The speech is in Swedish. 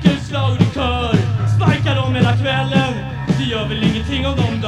skriker slagord i kör. Sparkar dem hela kvällen. Det gör väl ingenting om de